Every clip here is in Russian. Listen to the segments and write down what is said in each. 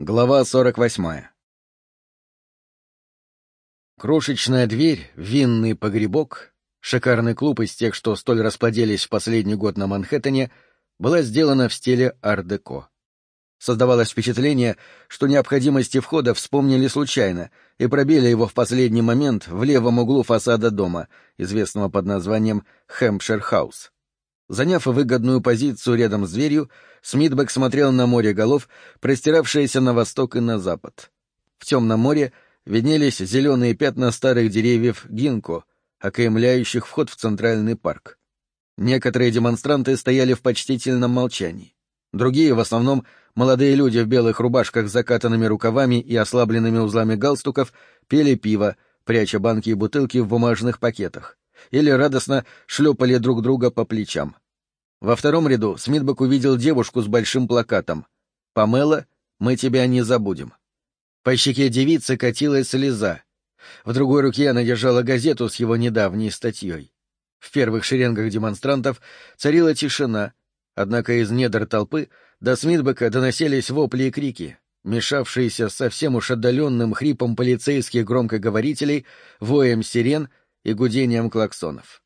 Глава 48. Крошечная дверь, винный погребок, шикарный клуб из тех, что столь расплодились в последний год на Манхэттене, была сделана в стиле ар-деко. Создавалось впечатление, что необходимости входа вспомнили случайно и пробили его в последний момент в левом углу фасада дома, известного под названием Хэмпшир Хаус. Заняв выгодную позицию рядом с дверью, Смитбек смотрел на море голов, простиравшееся на восток и на запад. В темном море виднелись зеленые пятна старых деревьев гинко, окаймляющих вход в Центральный парк. Некоторые демонстранты стояли в почтительном молчании. Другие, в основном молодые люди в белых рубашках с закатанными рукавами и ослабленными узлами галстуков, пели пиво, пряча банки и бутылки в бумажных пакетах или радостно шлепали друг друга по плечам. Во втором ряду Смитбек увидел девушку с большим плакатом «Памела, мы тебя не забудем». По щеке девицы катилась слеза. В другой руке она держала газету с его недавней статьей. В первых шеренгах демонстрантов царила тишина, однако из недр толпы до Смитбека доносились вопли и крики, мешавшиеся совсем уж отдаленным хрипом полицейских громкоговорителей, воем сирен и гудением клаксонов.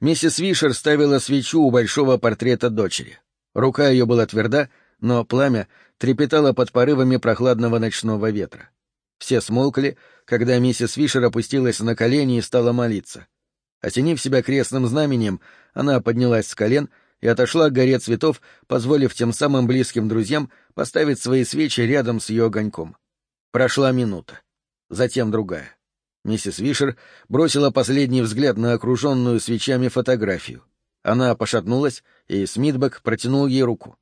Миссис Вишер ставила свечу у большого портрета дочери. Рука ее была тверда, но пламя трепетало под порывами прохладного ночного ветра. Все смолкли, когда миссис Вишер опустилась на колени и стала молиться. Осенив себя крестным знаменем, она поднялась с колен и отошла к горе цветов, позволив тем самым близким друзьям поставить свои свечи рядом с ее огоньком. Прошла минута, затем другая. Миссис Вишер бросила последний взгляд на окруженную свечами фотографию. Она пошатнулась, и Смитбек протянул ей руку.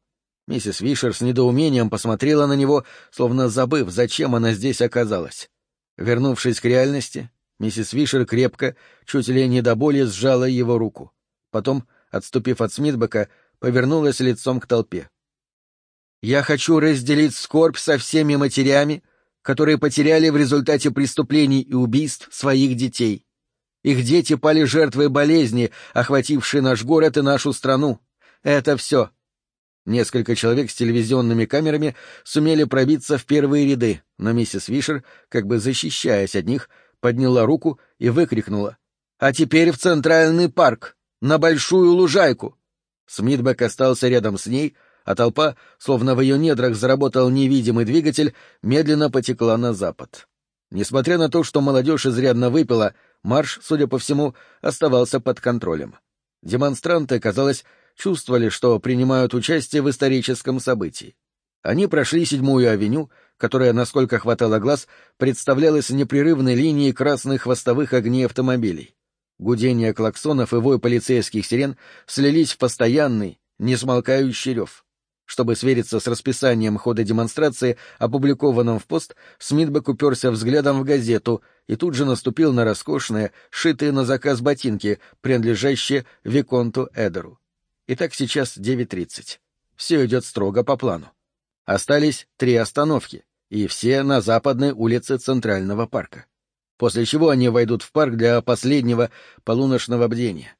Миссис Вишер с недоумением посмотрела на него, словно забыв, зачем она здесь оказалась. Вернувшись к реальности, миссис Вишер крепко, чуть ли не до боли, сжала его руку. Потом, отступив от Смитбека, повернулась лицом к толпе. «Я хочу разделить скорбь со всеми матерями, которые потеряли в результате преступлений и убийств своих детей. Их дети пали жертвой болезни, охватившей наш город и нашу страну. Это все. Несколько человек с телевизионными камерами сумели пробиться в первые ряды, но миссис Вишер, как бы защищаясь от них, подняла руку и выкрикнула. «А теперь в Центральный парк! На Большую Лужайку!» Смитбек остался рядом с ней, а толпа, словно в ее недрах заработал невидимый двигатель, медленно потекла на запад. Несмотря на то, что молодежь изрядно выпила, марш, судя по всему, оставался под контролем. Демонстранты, казалось, чувствовали, что принимают участие в историческом событии. Они прошли седьмую авеню, которая, насколько хватало глаз, представлялась непрерывной линией красных хвостовых огней автомобилей. Гудение клаксонов и вой полицейских сирен слились в постоянный, несмолкающий рев. Чтобы свериться с расписанием хода демонстрации, опубликованным в пост, Смитбек уперся взглядом в газету и тут же наступил на роскошные, шитые на заказ ботинки, принадлежащие Виконту Эдеру. Итак, сейчас 9.30. Все идет строго по плану. Остались три остановки, и все на западной улице Центрального парка. После чего они войдут в парк для последнего полуночного бдения.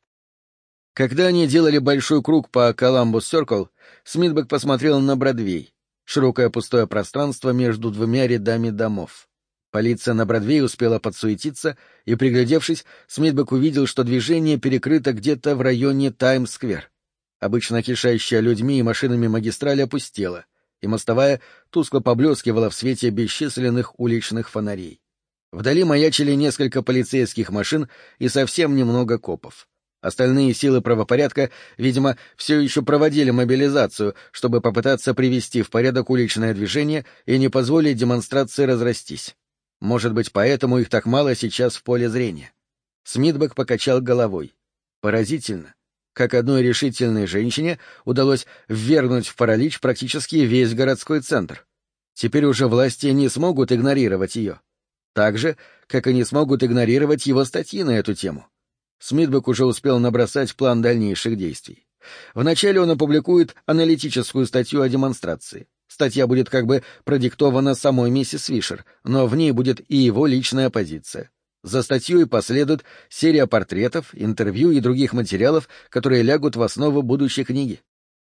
Когда они делали большой круг по Коламбус Сёркл, Смитбек посмотрел на Бродвей, широкое пустое пространство между двумя рядами домов. Полиция на Бродвее успела подсуетиться, и, приглядевшись, Смитбек увидел, что движение перекрыто где-то в районе Таймс-сквер. Обычно кишащая людьми и машинами магистраль опустела, и мостовая тускло поблескивала в свете бесчисленных уличных фонарей. Вдали маячили несколько полицейских машин и совсем немного копов. Остальные силы правопорядка, видимо, все еще проводили мобилизацию, чтобы попытаться привести в порядок уличное движение и не позволить демонстрации разрастись. Может быть, поэтому их так мало сейчас в поле зрения. Смитбек покачал головой. Поразительно, как одной решительной женщине удалось ввергнуть в паралич практически весь городской центр. Теперь уже власти не смогут игнорировать ее. Так же, как и не смогут игнорировать его статьи на эту тему. Смитбек уже успел набросать план дальнейших действий. Вначале он опубликует аналитическую статью о демонстрации. Статья будет как бы продиктована самой миссис Вишер, но в ней будет и его личная позиция. За статьей последует серия портретов, интервью и других материалов, которые лягут в основу будущей книги.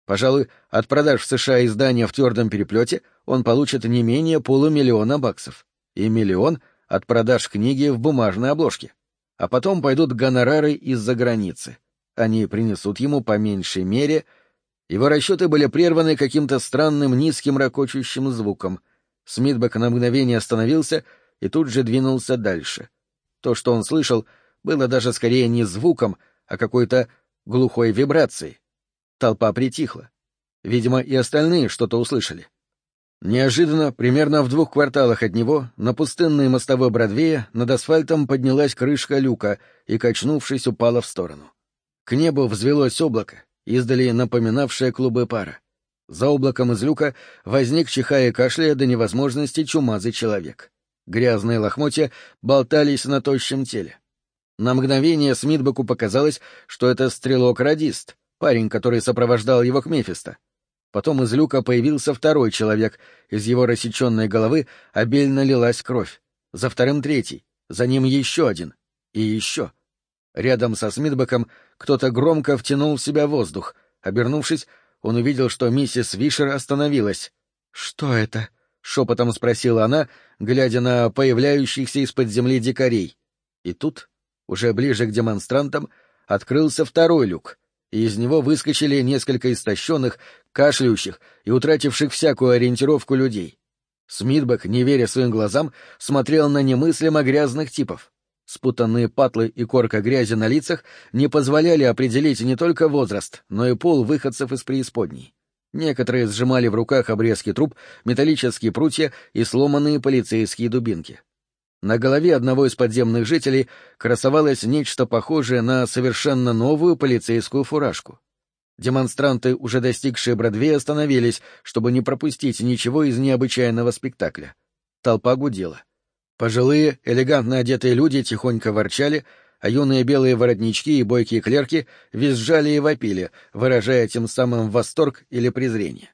Пожалуй, от продаж в США издания в твердом переплете он получит не менее полумиллиона баксов. И миллион от продаж книги в бумажной обложке. А потом пойдут гонорары из-за границы. Они принесут ему по меньшей мере... Его расчеты были прерваны каким-то странным низким ракочущим звуком. Смитбек на мгновение остановился и тут же двинулся дальше. То, что он слышал, было даже скорее не звуком, а какой-то глухой вибрацией. Толпа притихла. Видимо, и остальные что-то услышали. Неожиданно, примерно в двух кварталах от него, на пустынной мостовой Бродвее над асфальтом поднялась крышка люка и, качнувшись, упала в сторону. К небу взвелось облако, издали напоминавшее клубы пара. За облаком из люка возник, чихая и кашляя до невозможности, чумазый человек. Грязные лохмотья болтались на тощем теле. На мгновение Смитбеку показалось, что это стрелок-радист, парень, который сопровождал его к Мефисто. Потом из люка появился второй человек, из его рассеченной головы обильно лилась кровь. За вторым третий, за ним еще один. И еще. Рядом со Смитбеком кто-то громко втянул в себя воздух. Обернувшись, он увидел, что миссис Вишер остановилась. «Что это?» — шепотом спросила она, глядя на появляющихся из-под земли дикарей. И тут, уже ближе к демонстрантам, открылся второй люк — и из него выскочили несколько истощенных, кашляющих и утративших всякую ориентировку людей. Смитбек, не веря своим глазам, смотрел на немыслимо грязных типов. Спутанные патлы и корка грязи на лицах не позволяли определить не только возраст, но и пол выходцев из преисподней. Некоторые сжимали в руках обрезки труб, металлические прутья и сломанные полицейские дубинки. На голове одного из подземных жителей красовалось нечто похожее на совершенно новую полицейскую фуражку. Демонстранты, уже достигшие Бродвея, остановились, чтобы не пропустить ничего из необычайного спектакля. Толпа гудела. Пожилые, элегантно одетые люди тихонько ворчали, а юные белые воротнички и бойкие клерки визжали и вопили, выражая тем самым восторг или презрение.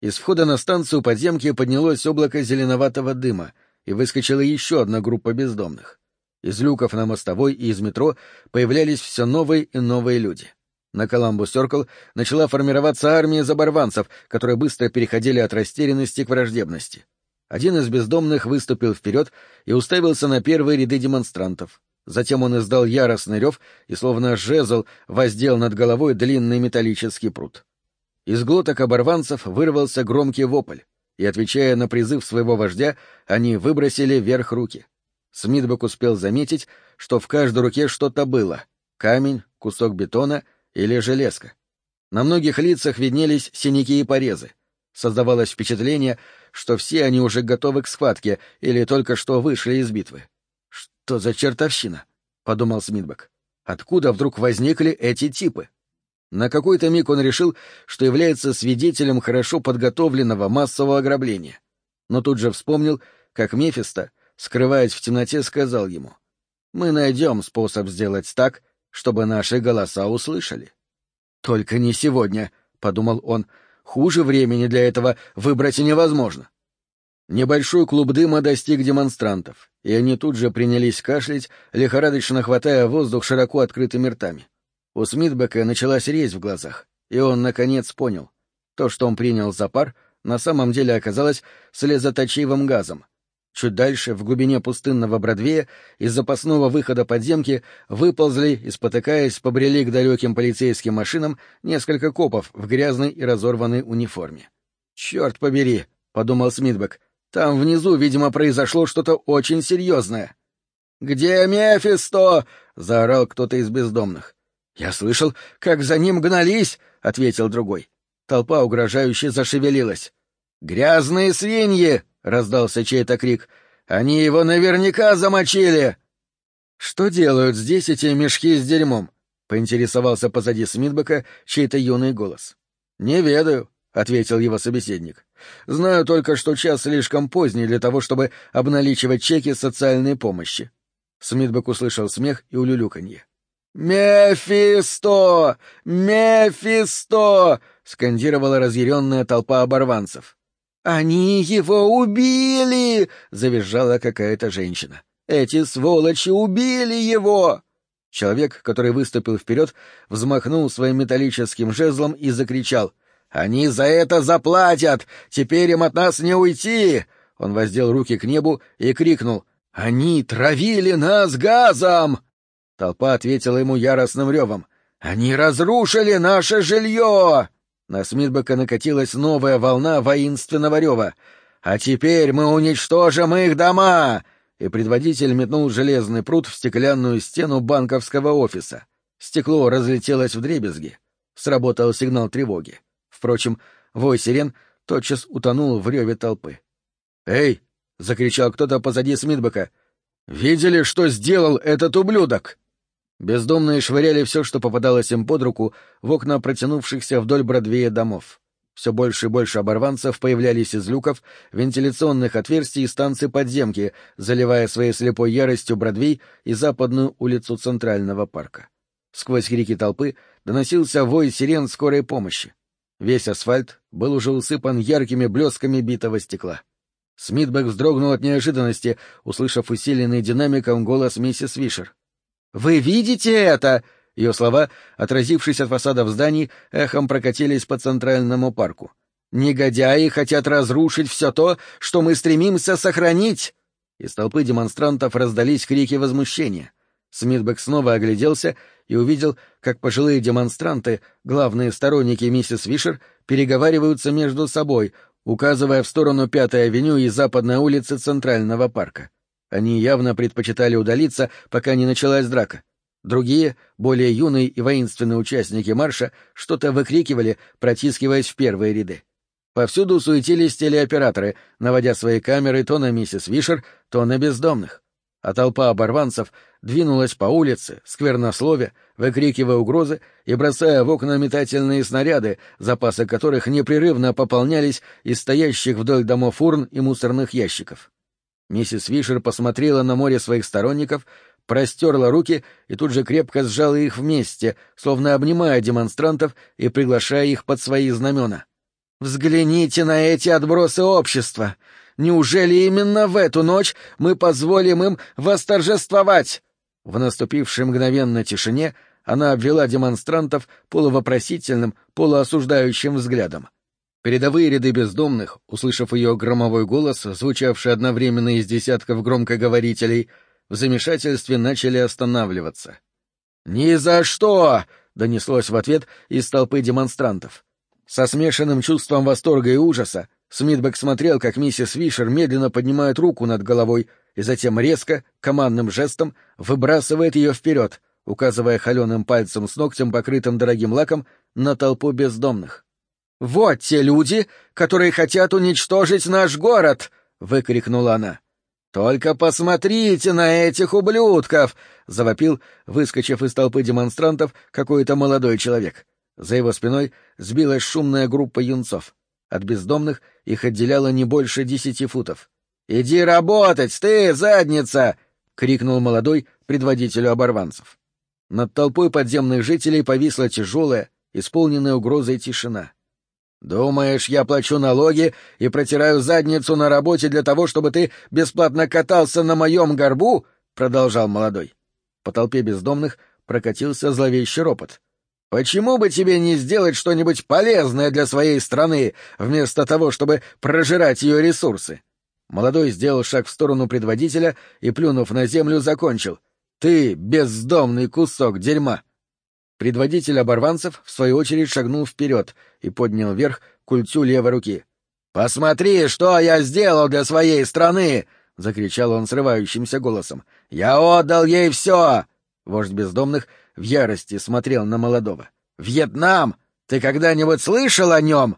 Из входа на станцию подземки поднялось облако зеленоватого дыма — и выскочила еще одна группа бездомных. Из люков на мостовой и из метро появлялись все новые и новые люди. На Коламбус Сёркл начала формироваться армия заборванцев, которые быстро переходили от растерянности к враждебности. Один из бездомных выступил вперед и уставился на первые ряды демонстрантов. Затем он издал яростный рев и, словно жезл, воздел над головой длинный металлический пруд. Из глоток оборванцев вырвался громкий вопль и, отвечая на призыв своего вождя, они выбросили вверх руки. Смитбек успел заметить, что в каждой руке что-то было — камень, кусок бетона или железка. На многих лицах виднелись синяки и порезы. Создавалось впечатление, что все они уже готовы к схватке или только что вышли из битвы. «Что за чертовщина?» — подумал Смитбек. «Откуда вдруг возникли эти типы?» На какой-то миг он решил, что является свидетелем хорошо подготовленного массового ограбления. Но тут же вспомнил, как Мефисто, скрываясь в темноте, сказал ему, «Мы найдем способ сделать так, чтобы наши голоса услышали». «Только не сегодня», — подумал он, — «хуже времени для этого выбрать невозможно». Небольшой клуб дыма достиг демонстрантов, и они тут же принялись кашлять, лихорадочно хватая воздух широко открытыми ртами. У Смитбека началась резь в глазах, и он, наконец, понял. То, что он принял за пар, на самом деле оказалось слезоточивым газом. Чуть дальше, в глубине пустынного Бродвея, из запасного выхода подземки выползли и, спотыкаясь, побрели к далеким полицейским машинам несколько копов в грязной и разорванной униформе. «Черт побери!» — подумал Смитбек. «Там внизу, видимо, произошло что-то очень серьезное». «Где Мефисто?» — заорал кто-то из бездомных. «Я слышал, как за ним гнались», — ответил другой. Толпа угрожающе зашевелилась. «Грязные свиньи!» — раздался чей-то крик. «Они его наверняка замочили!» «Что делают здесь эти мешки с дерьмом?» — поинтересовался позади Смитбека чей-то юный голос. «Не ведаю», — ответил его собеседник. «Знаю только, что час слишком поздний для того, чтобы обналичивать чеки социальной помощи». Смитбек услышал смех и улюлюканье. «Мефисто! Мефисто!» — скандировала разъяренная толпа оборванцев. «Они его убили!» — завизжала какая-то женщина. «Эти сволочи убили его!» Человек, который выступил вперед, взмахнул своим металлическим жезлом и закричал. Они за это заплатят! Теперь им от нас не уйти!» Он воздел руки к небу и крикнул «Они травили нас газом!» Толпа ответила ему яростным ревом. «Они разрушили наше жилье!» На Смитбека накатилась новая волна воинственного рева. «А теперь мы уничтожим их дома!» И предводитель метнул железный пруд в стеклянную стену банковского офиса. Стекло разлетелось в дребезги. Сработал сигнал тревоги. Впрочем, вой сирен тотчас утонул в реве толпы. «Эй!» — закричал кто-то позади Смитбека. «Видели, что сделал этот ублюдок?» Бездомные швыряли все, что попадалось им под руку, в окна протянувшихся вдоль Бродвея домов. Все больше и больше оборванцев появлялись из люков, вентиляционных отверстий и станций подземки, заливая своей слепой яростью Бродвей и западную улицу Центрального парка. Сквозь крики толпы доносился вой сирен скорой помощи. Весь асфальт был уже усыпан яркими блесками битого стекла. Смитбек вздрогнул от неожиданности, услышав усиленный динамиком голос миссис Вишер. «Вы видите это?» Ее слова, отразившись от фасадов зданий, эхом прокатились по Центральному парку. «Негодяи хотят разрушить все то, что мы стремимся сохранить!» Из толпы демонстрантов раздались крики возмущения. Смитбек снова огляделся и увидел, как пожилые демонстранты, главные сторонники миссис Вишер, переговариваются между собой, указывая в сторону Пятой авеню и Западной улицы Центрального парка. Они явно предпочитали удалиться, пока не началась драка. Другие, более юные и воинственные участники марша, что-то выкрикивали, протискиваясь в первые ряды. Повсюду суетились телеоператоры, наводя свои камеры то на миссис Вишер, то на бездомных. А толпа оборванцев двинулась по улице, сквернословя, выкрикивая угрозы и бросая в окна метательные снаряды, запасы которых непрерывно пополнялись из стоящих вдоль домов урн и мусорных ящиков. Миссис Вишер посмотрела на море своих сторонников, простерла руки и тут же крепко сжала их вместе, словно обнимая демонстрантов и приглашая их под свои знамена. «Взгляните на эти отбросы общества! Неужели именно в эту ночь мы позволим им восторжествовать?» В наступившей мгновенно тишине она обвела демонстрантов полувопросительным, полуосуждающим взглядом. Передовые ряды бездомных, услышав ее громовой голос, звучавший одновременно из десятков громкоговорителей, в замешательстве начали останавливаться. «Ни за что!» — донеслось в ответ из толпы демонстрантов. Со смешанным чувством восторга и ужаса Смитбек смотрел, как миссис Вишер медленно поднимает руку над головой и затем резко, командным жестом, выбрасывает ее вперед, указывая холеным пальцем с ногтем, покрытым дорогим лаком, на толпу бездомных. «Вот те люди, которые хотят уничтожить наш город!» — выкрикнула она. «Только посмотрите на этих ублюдков!» — завопил, выскочив из толпы демонстрантов, какой-то молодой человек. За его спиной сбилась шумная группа юнцов. От бездомных их отделяло не больше десяти футов. «Иди работать, ты, задница!» — крикнул молодой предводителю оборванцев. Над толпой подземных жителей повисла тяжелая, исполненная угрозой тишина. «Думаешь, я плачу налоги и протираю задницу на работе для того, чтобы ты бесплатно катался на моем горбу?» — продолжал молодой. По толпе бездомных прокатился зловещий ропот. «Почему бы тебе не сделать что-нибудь полезное для своей страны, вместо того, чтобы прожирать ее ресурсы?» Молодой сделал шаг в сторону предводителя и, плюнув на землю, закончил. «Ты бездомный кусок дерьма!» Предводитель оборванцев, в свою очередь, шагнул вперед и поднял вверх культю левой руки. «Посмотри, что я сделал для своей страны!» — закричал он срывающимся голосом. «Я отдал ей все!» Вождь бездомных в ярости смотрел на молодого. «Вьетнам! Ты когда-нибудь слышал о нем?»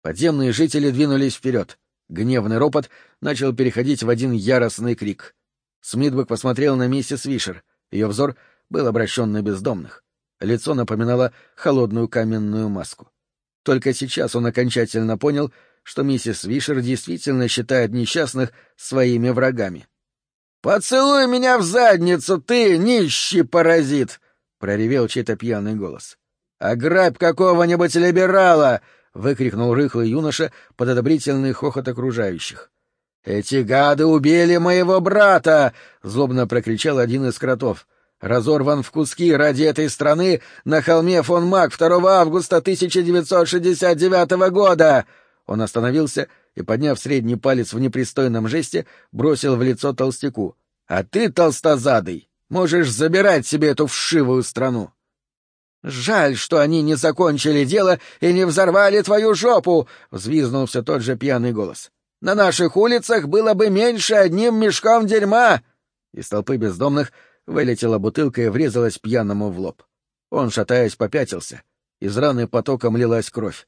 Подземные жители двинулись вперед. Гневный ропот начал переходить в один яростный крик. Смитбек посмотрел на миссис Вишер. Ее взор был обращен на бездомных. Лицо напоминало холодную каменную маску. Только сейчас он окончательно понял, что миссис Вишер действительно считает несчастных своими врагами. «Поцелуй меня в задницу, ты, нищий паразит!» — проревел чей-то пьяный голос. «Ограбь какого-нибудь либерала!» — выкрикнул рыхлый юноша под одобрительный хохот окружающих. «Эти гады убили моего брата!» — злобно прокричал один из кротов. Разорван в куски ради этой страны на холме фон Мак 2 августа 1969 года!» Он остановился и, подняв средний палец в непристойном жесте, бросил в лицо толстяку. «А ты, толстозадый, можешь забирать себе эту вшивую страну!» «Жаль, что они не закончили дело и не взорвали твою жопу!» — взвизнул все тот же пьяный голос. «На наших улицах было бы меньше одним мешком дерьма!» Из толпы бездомных вылетела бутылка и врезалась пьяному в лоб. Он, шатаясь, попятился. Из раны потоком лилась кровь.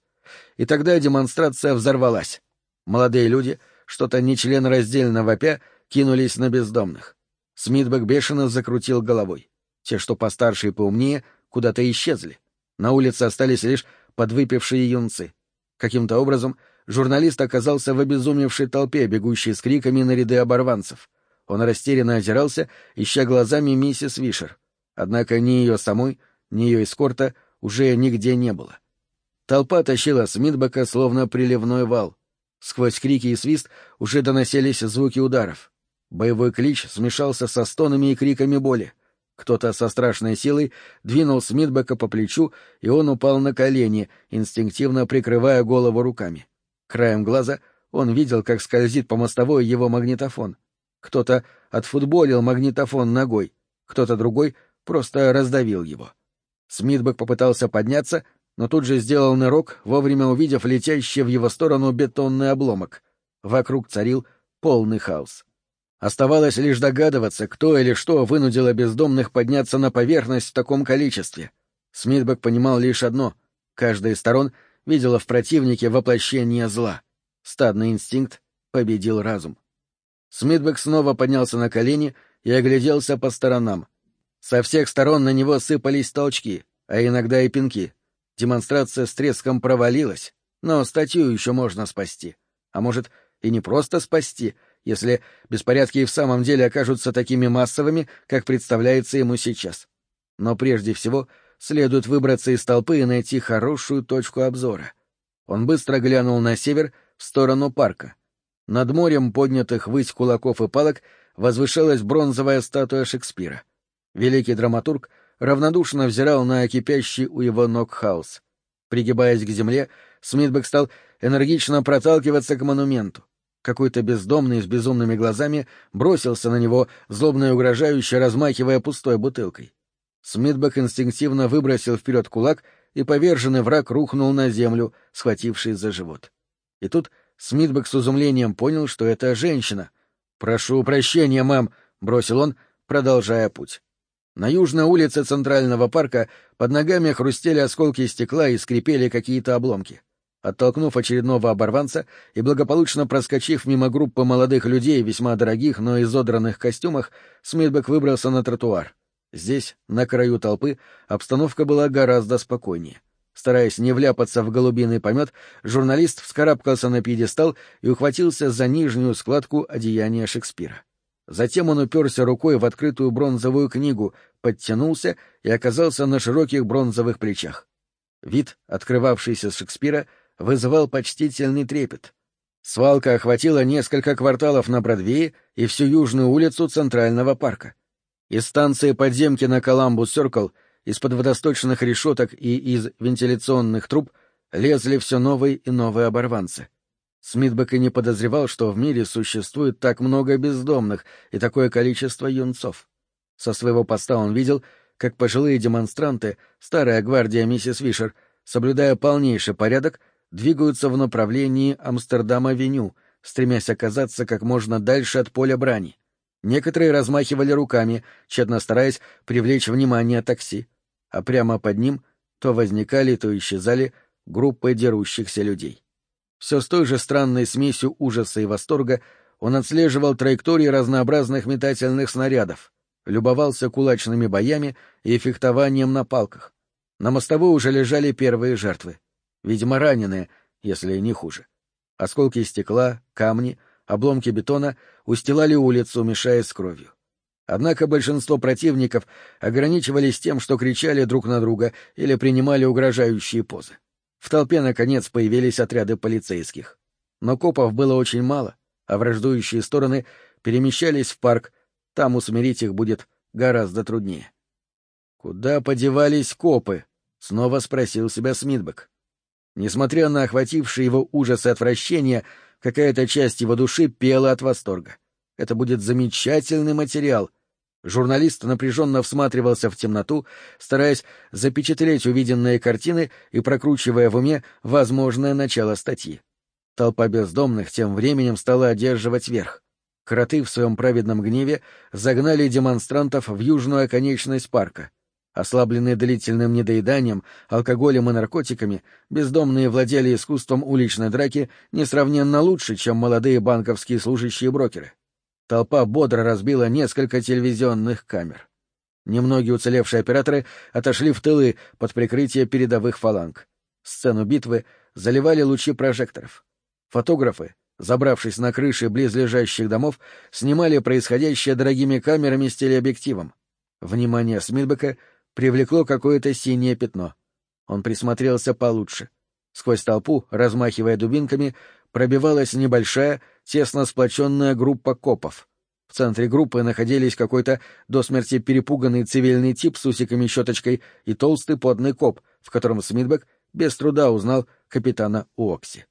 И тогда демонстрация взорвалась. Молодые люди, что-то нечленораздельно вопя, кинулись на бездомных. Смитбек бешено закрутил головой. Те, что постарше и поумнее — куда-то исчезли. На улице остались лишь подвыпившие юнцы. Каким-то образом журналист оказался в обезумевшей толпе, бегущей с криками на ряды оборванцев. Он растерянно озирался, ища глазами миссис Вишер. Однако ни ее самой, ни ее эскорта уже нигде не было. Толпа тащила Смитбека, словно приливной вал. Сквозь крики и свист уже доносились звуки ударов. Боевой клич смешался со стонами и криками боли. Кто-то со страшной силой двинул Смитбека по плечу, и он упал на колени, инстинктивно прикрывая голову руками. Краем глаза он видел, как скользит по мостовой его магнитофон. Кто-то отфутболил магнитофон ногой, кто-то другой просто раздавил его. Смитбек попытался подняться, но тут же сделал нырок, вовремя увидев летящий в его сторону бетонный обломок. Вокруг царил полный хаос. Оставалось лишь догадываться, кто или что вынудило бездомных подняться на поверхность в таком количестве. Смитбек понимал лишь одно — каждая из сторон видела в противнике воплощение зла. Стадный инстинкт победил разум. Смитбек снова поднялся на колени и огляделся по сторонам. Со всех сторон на него сыпались толчки, а иногда и пинки. Демонстрация с треском провалилась, но статью еще можно спасти. А может, и не просто спасти — если беспорядки и в самом деле окажутся такими массовыми, как представляется ему сейчас. Но прежде всего следует выбраться из толпы и найти хорошую точку обзора. Он быстро глянул на север, в сторону парка. Над морем поднятых ввысь кулаков и палок возвышалась бронзовая статуя Шекспира. Великий драматург равнодушно взирал на кипящий у его ног хаос. Пригибаясь к земле, Смитбек стал энергично проталкиваться к монументу. Какой-то бездомный с безумными глазами бросился на него, злобно и угрожающе размахивая пустой бутылкой. Смитбек инстинктивно выбросил вперед кулак, и поверженный враг рухнул на землю, схватившись за живот. И тут Смитбек с изумлением понял, что это женщина. «Прошу прощения, мам», — бросил он, продолжая путь. На южной улице Центрального парка под ногами хрустели осколки стекла и скрипели какие-то обломки. Оттолкнув очередного оборванца и благополучно проскочив мимо группы молодых людей весьма дорогих, но изодранных костюмах, Смитбек выбрался на тротуар. Здесь, на краю толпы, обстановка была гораздо спокойнее. Стараясь не вляпаться в голубиный помет, журналист вскарабкался на пьедестал и ухватился за нижнюю складку одеяния Шекспира. Затем он уперся рукой в открытую бронзовую книгу, подтянулся и оказался на широких бронзовых плечах. Вид, открывавшийся с Шекспира, — вызывал почтительный трепет. Свалка охватила несколько кварталов на Бродвее и всю южную улицу Центрального парка. Из станции подземки на Коламбус-Сёркл, из-под водосточных решеток и из вентиляционных труб лезли все новые и новые оборванцы. Смитбек и не подозревал, что в мире существует так много бездомных и такое количество юнцов. Со своего поста он видел, как пожилые демонстранты, старая гвардия миссис Вишер, соблюдая полнейший порядок, двигаются в направлении Амстердам-авеню, стремясь оказаться как можно дальше от поля брани. Некоторые размахивали руками, тщетно стараясь привлечь внимание такси, а прямо под ним то возникали, то исчезали группы дерущихся людей. Все с той же странной смесью ужаса и восторга он отслеживал траектории разнообразных метательных снарядов, любовался кулачными боями и фехтованием на палках. На мостовой уже лежали первые жертвы видимо, раненые, если не хуже. Осколки стекла, камни, обломки бетона устилали улицу, мешаясь с кровью. Однако большинство противников ограничивались тем, что кричали друг на друга или принимали угрожающие позы. В толпе, наконец, появились отряды полицейских. Но копов было очень мало, а враждующие стороны перемещались в парк, там усмирить их будет гораздо труднее. «Куда подевались копы?» — снова спросил себя Смитбек. Несмотря на охвативший его ужас и отвращение, какая-то часть его души пела от восторга. Это будет замечательный материал. Журналист напряженно всматривался в темноту, стараясь запечатлеть увиденные картины и прокручивая в уме возможное начало статьи. Толпа бездомных тем временем стала одерживать верх. Кроты в своем праведном гневе загнали демонстрантов в южную оконечность парка. Ослабленные длительным недоеданием, алкоголем и наркотиками, бездомные владели искусством уличной драки несравненно лучше, чем молодые банковские служащие брокеры. Толпа бодро разбила несколько телевизионных камер. Немногие уцелевшие операторы отошли в тылы под прикрытие передовых фаланг. Сцену битвы заливали лучи прожекторов. Фотографы, забравшись на крыши близлежащих домов, снимали происходящее дорогими камерами с телеобъективом. Внимание Смитбека привлекло какое-то синее пятно. Он присмотрелся получше. Сквозь толпу, размахивая дубинками, пробивалась небольшая, тесно сплоченная группа копов. В центре группы находились какой-то до смерти перепуганный цивильный тип с усиками-щеточкой и толстый потный коп, в котором Смитбек без труда узнал капитана Уокси.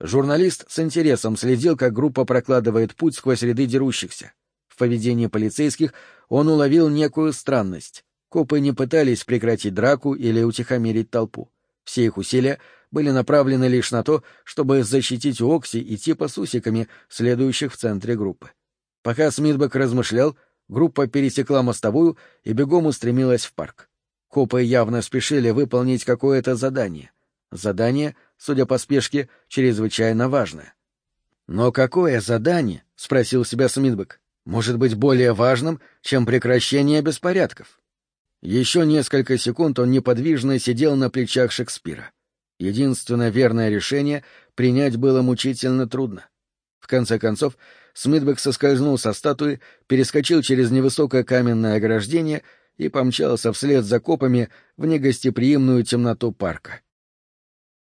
Журналист с интересом следил, как группа прокладывает путь сквозь ряды дерущихся. В поведении полицейских он уловил некую странность. Копы не пытались прекратить драку или утихомирить толпу. Все их усилия были направлены лишь на то, чтобы защитить Окси и типа с следующих в центре группы. Пока Смитбек размышлял, группа пересекла мостовую и бегом устремилась в парк. Копы явно спешили выполнить какое-то задание. Задание, судя по спешке, чрезвычайно важное. «Но какое задание?» — спросил себя Смитбек. «Может быть более важным, чем прекращение беспорядков?» Еще несколько секунд он неподвижно сидел на плечах Шекспира. Единственное верное решение принять было мучительно трудно. В конце концов, Смитбек соскользнул со статуи, перескочил через невысокое каменное ограждение и помчался вслед за копами в негостеприимную темноту парка.